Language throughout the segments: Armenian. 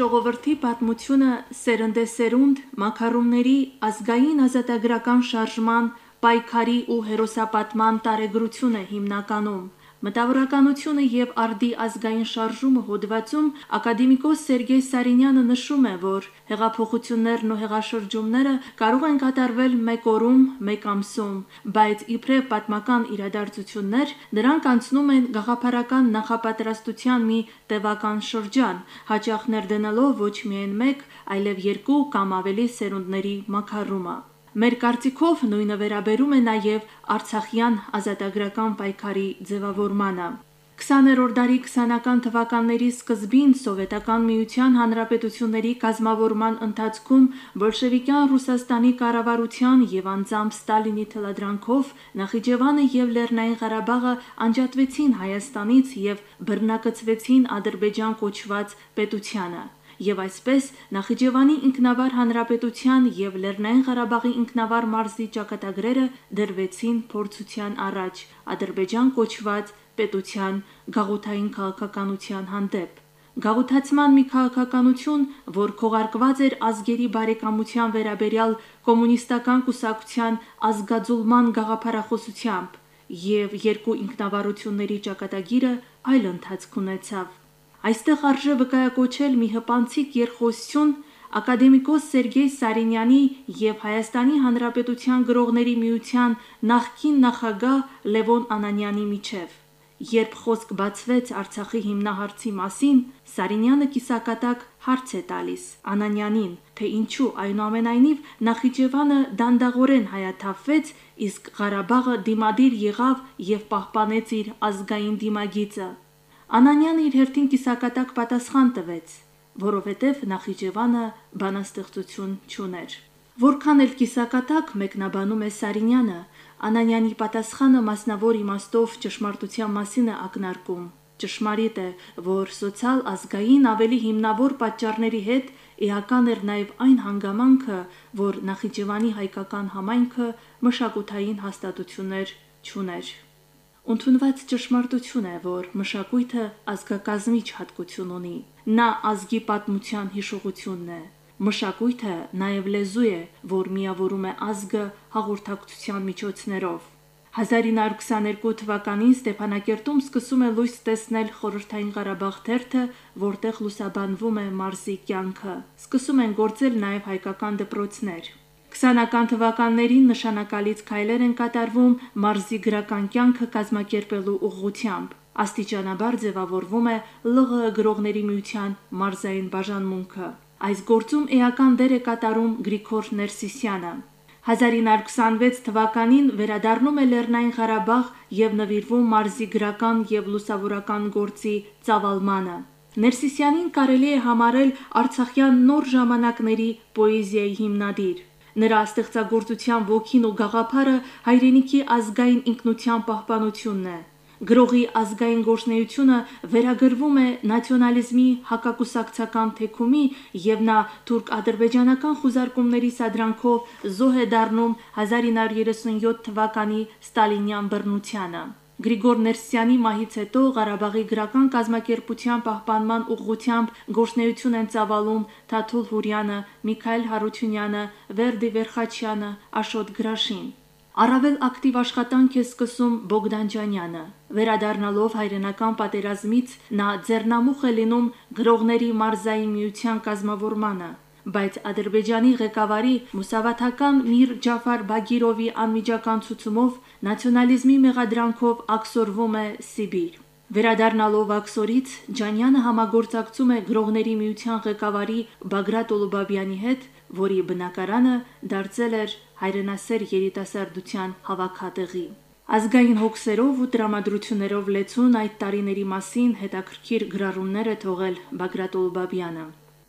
ժողովրդի պատմությունը սերնդեսերունդ մակարոնների ազգային ազատագրական շարժման, պայքարի ու հերոսապատման տարեգրություն է հիմնականում։ «Մտավորականությունը և արդի ազգային շարժումը» հոդվածում ակադեմիկոս Սերգեյ Սարինյանը նշում է, որ հեղափոխություններն ու հեղաշրջումները կարող են կատարվել մեկ օրում, մեկ ամսում, բայց իբրև պատմական իրադարձություններ, դրանք անցնում են գաղափարական նախապատրաստության մի տևական շրջան, հաճախ ներդնելով ոչ միայն մեկ, այլև երկու կամ ավելի սերունդների մաքարումը։ Մեր կարծիքով նույնը վերաբերում է նաև արցախյան ազատագրական պայքարի ձևավորմանը։ 20-րդ դարի 20-ական թվականների սկզբին Սովետական Միության հանրապետությունների կազմավորման ընթացքում բոլշևիկյան Ռուսաստանի կառավարության և անձամբ Ստալինի թելադրանքով Նախիջևանը և Լեռնային Ղարաբաղը անջատվեցին Հայաստանից և բռնակցվեցին Ադրբեջան կոչված պետությանը, և այսպես Նախիջևանի ինքնավար հանրապետության և Լեռնային Ղարաբաղի ինքնավար մարզի ճակատագրերը դրվեցին փորձության առաջ Ադրբեջան կոչված պետության գաղութային քաղաքականության հանդեպ։ Գաղութացման մի քաղաքականություն, որ քողարկված էր ազգերի բարեկամության վերաբերյալ կոմունիստական կուսակցության ազգաձուլման գաղափարախոսությամբ, և երկու ինքնավարությունների ճակատագիրը այլ ընթացք ունեցավ։ Այստեղ արժե վկայակոչել մի հպանցիկ երկխոսություն ակադեմիկոս Սերգեյ Սարինյանի և Հայաստանի Հանրապետության Գրողների միության նախկին նախագահ Լևոն Անանյանի միջև։ Երբ խոսք բացվեց Արցախի հիմնահարցի մասին, Սարինյանը կիսակատակ հարց է տալիս Անանյանին, թե ինչու այնուամենայնիվ Նախիջևանը դանդաղորեն հայաթափվեց, իսկ Ղարաբաղը դիմադիր եղավ և պահպանեց իր ազգային դիմագիծը։ Անանյանը իր հերթին կիսակատակ պատասխան տվեց. «Որովհետև Նախիջևանը բանաստեղծություն չուներ»։ Որքան էլ կիսակատակ մեկնաբանում է Սարինյանը, Անանյանի պատասխանը մասնավոր իմաստով ճշմարտության մասին է ակնարկում։ Ճշմարիտ է, որ սոցիալ-ազգային ավելի հիմնավոր պատճառների հետ էական էր նաև այն հանգամանքը, որ Նախիջևանի հայկական համայնքը մշակութային հաստատություններ չուներ։ Ընդունված ճշմարտություն է, որ մշակույթը ազգակազմիչ հատկություն ունի։ Նա ազգի պատմության հիշողությունն է։ Մշակույթը նաև լեզու է, որ միավորում է ազգը հաղորդակցության միջոցներով։ 1922 թվականին Ստեփանակերտում սկսում է լույս տեսնել Խորհրդային Ղարաբաղ թերթը, որտեղ լուսաբանվում է մարզի կյանքը։ Սկսում են գործել նաև հայկական դպրոցներ։ 20-ական թվականներին նշանակալից քայլեր են կատարվում մարզի գրական կյանքը կազմակերպելու ուղղությամբ։ Աստիճանաբար ձևավորվում է ԼՂՀ Գրողների միության մարզային բաժանմունքը։ Այս գործում էական դեր է կատարում Գրիգոր Ներսիսյանը։ 1926 թվականին վերադառնում է Լեռնային Ղարաբաղ և նվիրվում մարզի գրական և լուսավորական գործի ծավալմանը։ Ներսիսյանին կարելի է համարել արցախյան նոր ժամանակների պոեզիայի հիմնադիր։ Նրա ստեղծագործության ոգին ու գաղափարը հայրենիքի ազգային ինքնության պահպանությունն է։ Գրողի ազգային գործունեությունը վերագրվում է նացիոնալիզմի հակակուսակցական թեքումի, և նա թուրք-ադրբեջանական խուզարկումների սադրանքով զոհ է դառնում 1937 թվականի ստալինյան բռնությանը։ Գրիգոր Ներսիսյանի մահից հետո Ղարաբաղի գրական կազմակերպության պահպանման ուղղությամբ գործունեություն են ծավալում Թաթուլ Հուրյանը, Միքայել Հարությունյանը, Վերդի Վերխաչյանը, Աշոտ Գրաշին։ Առավել ակտիվ աշխատանք է սկսում Բոգդան Ջանյանը։ Վերադառնալով հայրենական պատերազմից՝ նա ձեռնամուխ է լինում Գրողների մարզային միության կազմավորմանը, բայց Ադրբեջանի ղեկավարի մուսավաթական Միր Ջաֆար Բագիրովի անմիջական ցուցումով նացիոնալիզմի մեղադրանքով աքսորվում է Սիբիր։ Վերադառնալով Աքսորից՝ Ջանյանը համագործակցում է Գրողների միության ղեկավարի Բագրատ Ուլուբաբյանի հետ, որի բնակարանը դարձել էր հայրենասեր երիտասարդության հավաքատեղի։ Ազգային հոգսերով ու տրամադրություններով լեցուն այդ տարիների մասին հետաքրքիր գրառումներ է թողել Բագրատ Ուլուբաբյանը։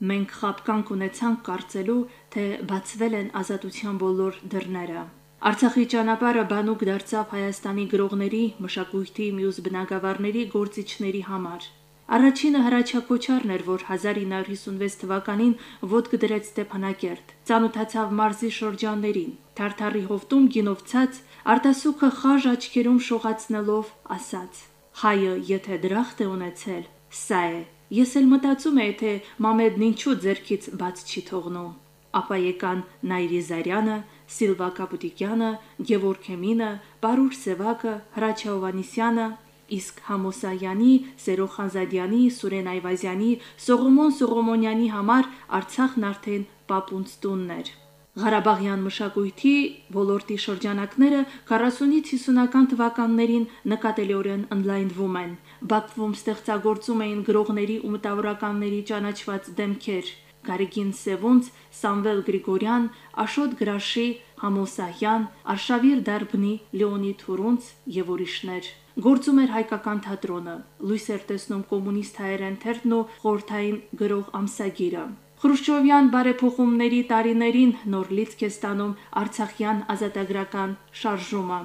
«Մենք խաբկանք ունեցանք կարծելու, թե բացվել են ազատության բոլոր դռները։ Արցախի ճանապարհը բանուկ դարձավ Հայաստանի գրողների, մշակույթի մյուս բնագավառների գործիչների համար։ Առաջինը Հրաչյա Քոչարն էր, որ 1956 թվականին ոտք դրեց Ստեփանակերտ, ծանոթացավ մարզի շրջաններին, Թարթարի հովտում գինով ցած, արտասուքը խաժ աչքերում շողացնելով ասաց. «Հայը եթե դրախտ է ունեցել, սա է, Ես էլ մտածում էի, թե Մամեդն ինչու ձերքից բաց չի թողնում։ Ապա եկան Նայրի Զարյանը, Սիլվա Կապուտիկյանը, Գևորգ Քեմինը, Պարուր Սևակը, Հրաչա Հովանիսյանը, իսկ Համոսայանի, Սերո Խանզադյանի, Սուրեն Այվազյանի, Սողոմոն Սողոմոնյանի համար Արցախն արդեն պապունց տունն էր։ Ղարաբաղյան մշակույթի ոլորտի շրջանակները 40-ից 50-ական թվականներին նկատելիորեն ընդլայնվում են։ Բաքվում ստեղծագործում էին գրողների ու մտավորականների ճանաչված դեմքեր։ Գարեգին Սևունց, Սամվել Գրիգորյան, Աշոտ Գրաշի, Համոսահյան, Արշավիր Դարբնի, Լեոնիդ Թուրունց եւ ուրիշներ։ Գործում էր հայկական թատրոնը, լույս էր տեսնում կոմունիստ հայերեն թերթն ու խորթային գրող ամսագիրը։ Խրուշչովյան բարեփոխումների տարիներին նոր լիցք է ստանում Արցախյան ազատագրական շարժումը։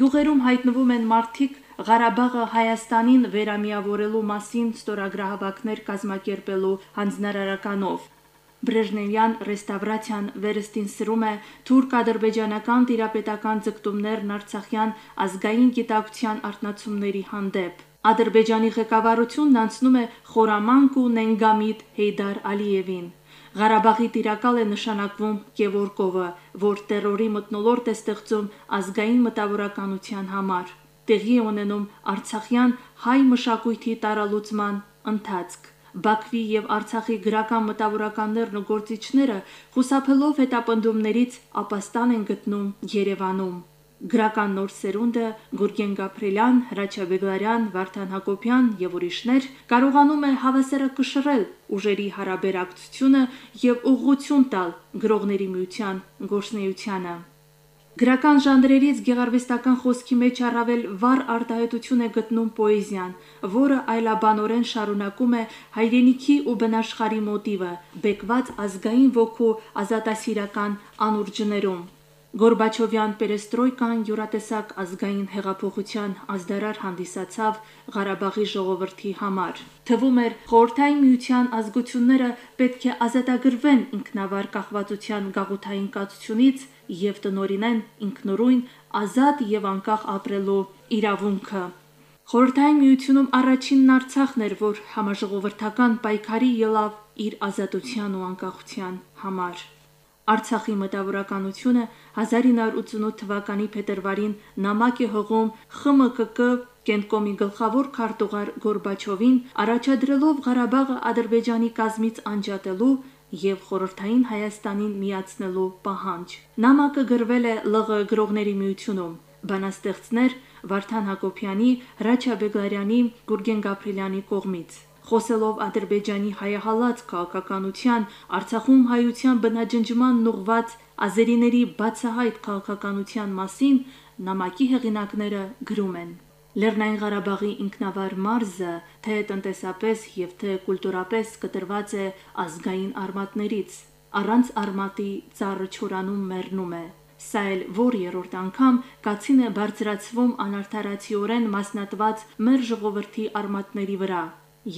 Գյուղերում հայտնվում են մարդիկ Ղարաբաղը Հայաստանին վերամիավորելու մասին ստորագրահավաքներ կազմակերպելու հանձնարարականով։ Բրեժնևյան ռեստավրացիան վերստին սրում է թուրք-ադրբեջանական տիրապետական ձգտումներն Արցախյան ազգային գիտակցության արտնացումների հանդեպ։ Ադրբեջանի ղեկավարությունն անցնում է խորամանկ ու նենգամիտ Հեյդար Ալիևին։ Ղարաբաղի տիրակալ է նշանակվում Կևորկովը, որ terrorի մտնոլորտ է ստեղծում ազգային մտավորականության համար։ Տեղի ունենում Արցախյան հայ մշակույթի տարալուծման ընթացք։ Բաքվի եւ Արցախի գրական մտավորականներն ու գործիչները խուսափելով հետապնդումներից ապաստան են գտնում Երևանում։ Գրական նոր սերունդը Գուրգեն Գաբրելյան, Հրաչյա Բեգլարյան, Վարդան Հակոբյան եւ ուրիշներ կարողանում է հավասարակշռել ուժերի հարաբերակցությունը եւ ուղղություն տալ գրողների միության գործնեությանը։ Գրական ժանրերից գեղարվեստական խոսքի մեջ առավել վառ արտահայտություն է գտնում պոեզիան, որը այլաբանորեն շարունակում է հայրենիքի ու բնաշխարի մոտիվը, բեկված ազգային ոգու ազատասիրական անուրջներում։ Գորբաչովյան պերեստրոյկան յուրատեսակ ազգային հեղափոխության ազդարար հանդիսացավ Ղարաբաղի ժողովրդի համար։ Թվում էր, խորհրդային միության ազգությունները պետք է ազատագրվեն ինքնավար կախվածության գաղութային կացությունից եւ տնորինեն ինքնուրույն ազատ եւ անկախ ապրելու իրավունքը։ Խորհրդային միությունում առաջինն Արցախն էր, որ համաժողովրդական պայքարի ելավ իր ազատության ու անկախության համար։ Արցախի մտավորականությունը 1988 թվականի փետրվարին նամակ է հողում ԽՄԿԿ Կենտկոմի գլխավոր քարտուղար Գորբաչովին առաջադրելով Ղարաբաղը Ադրբեջանի կազմից անջատելու եւ խորհրդային Հայաստանին միացնելու պահանջ։ Նամակը գրվել է ԼՂ գրողների միությունում։ Բանաստեղծներ Վարդան Հակոբյանի, Հրաչյա Բեգլարյանի, Գուրգեն Գաբրելյանի կողմից։ Խոսելով Ադրբեջանի հայահալած քաղաքականության, Արցախում հայության բնաջնջման ուղված ազերիների բացահայտ քաղաքականության մասին նամակի հեղինակները գրում են. Լեռնային Ղարաբաղի ինքնավար մարզը թե տնտեսապես եւ թե կուլտուրապես կտրված է ազգային արմատներից, առանց արմատի ծառը չորանում մեռնում է։ Սա էլ որ երրորդ անգամ կացին է բարձրացվում անարթարացիորեն մասնատված մեր ժողովրդի արմատների վրա։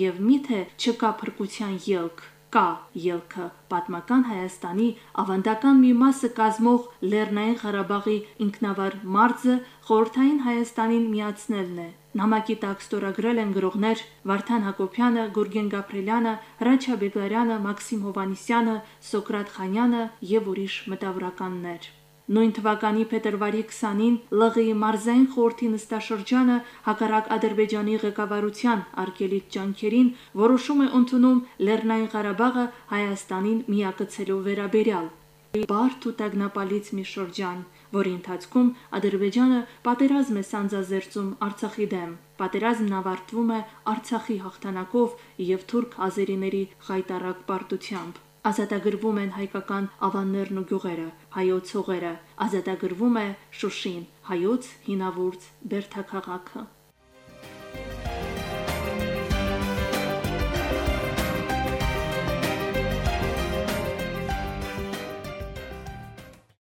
Եվ միթե չկա փրկության ելք, կա ելքը պատմական Հայաստանի ավանդական մի մասը կազմող Լեռնային Ղարաբաղի ինքնավար մարզը խորթային Հայաստանին միացնելն է։ Նամակի տակ ստորագրել են գրողներ Վարդան Հակոբյանը, Գուրգեն Գաբրելյանը, Հրաչյա Բեգլարյանը, Մաքսիմ Հովանիսյանը, Սոկրատ Խանյանը եւ ուրիշ մտավորականներ։ Նույն թվականի փետրվարի 20-ին ԼՂ-ի մարզային խորհրդի նստաշրջանը հակառակ Ադրբեջանի ղեկավարության արկելիտ ջանքերին որոշում է ընդունում Լեռնային Ղարաբաղը Հայաստանին միակցելու վերաբերյալ։ Բարդ ու տագնապալից մի շրջան, որի ընթացքում Ադրբեջանը պատերազմ է սանձազերծում Արցախի դեմ։ Պատերազմն ավարտվում է Արցախի հաղթանակով եւ թուրք ազերիների խայտարակ պարտությամբ։ Ազատագրվում են հայկական ավաններն ու գյուղերը, հայոց հողերը, ազատագրվում է Շուշին, հայոց հինավուրց Բերթաքաղաքը։